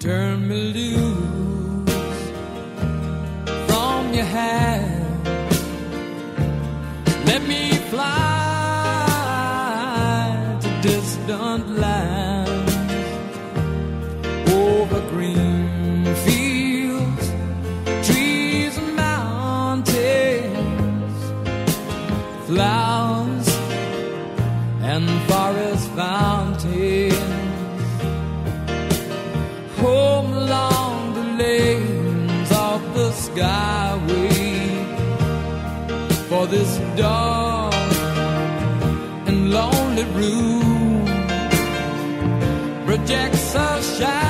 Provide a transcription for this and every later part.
turn me loose from your hand. Let me fly to distant lands over green fields, trees and mountains, flowers the skyway for this dark and lonely room. Projects a shadow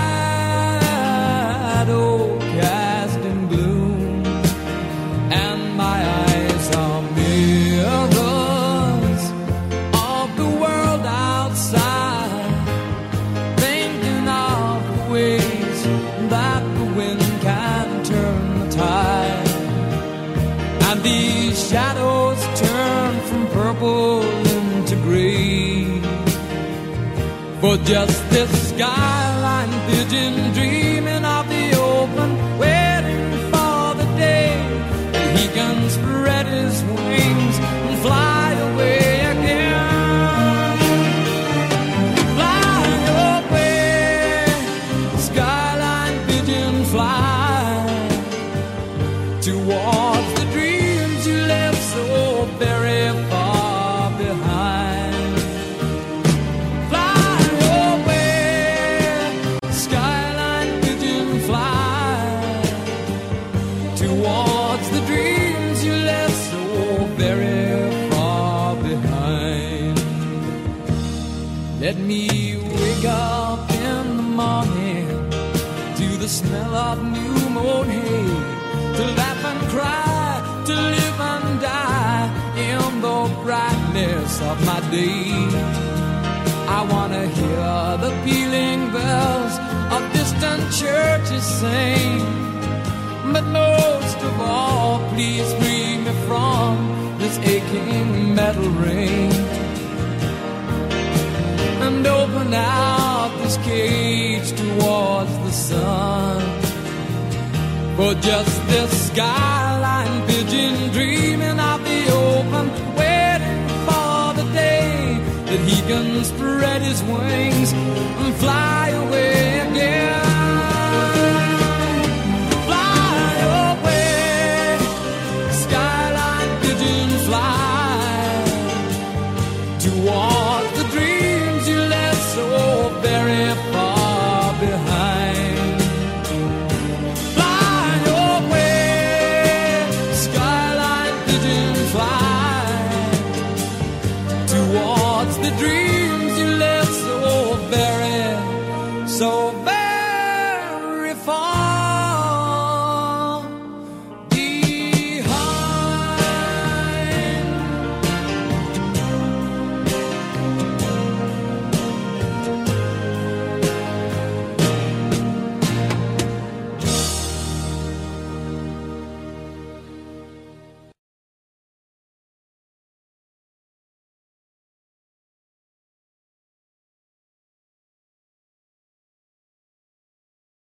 For just this skyline pigeon dreaming of the open, waiting for the day. That he can spread his wings and fly Let me wake up in the morning to the smell of new mown hay, to laugh and cry, to live and die in the brightness of my day. I wanna hear the pealing bells of distant churches sing. But most of all, please free me from this aching metal ring and open out this cage towards the sun. For just this skyline pigeon dreaming of the open, waiting for the day that he can spread his wings and fly away again. Skyline pigeon fly to What's the dream?